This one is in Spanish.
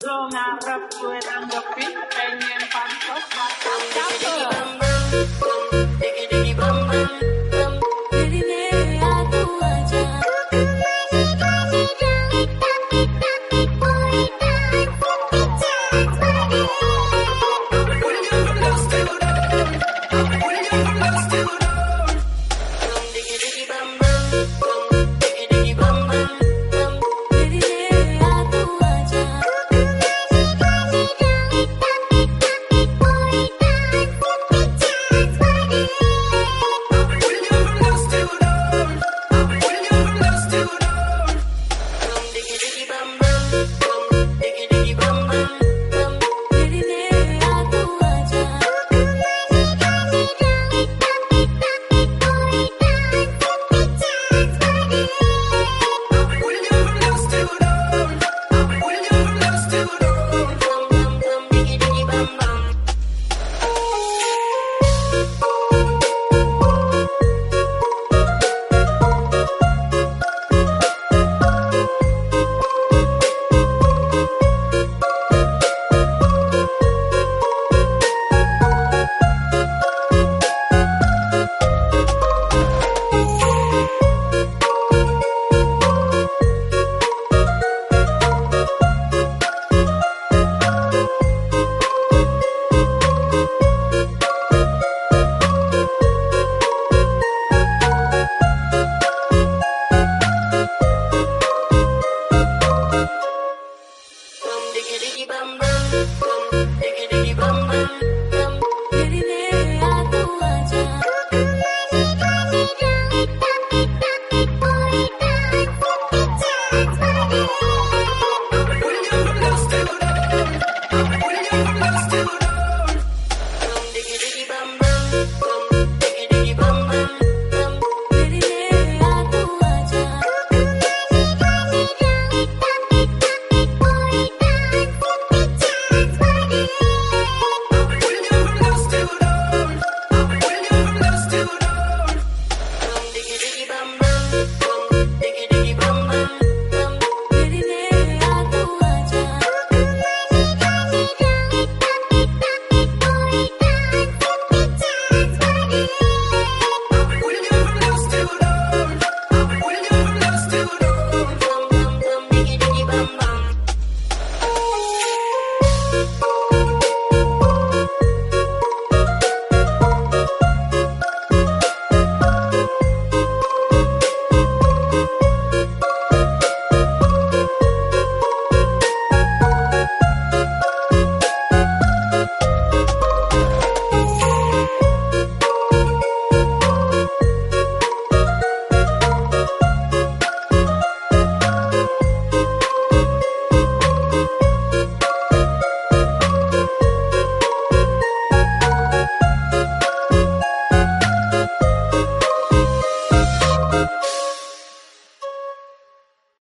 Lo ngarep gue tanggapi pengen pansos makan cakep. Jadi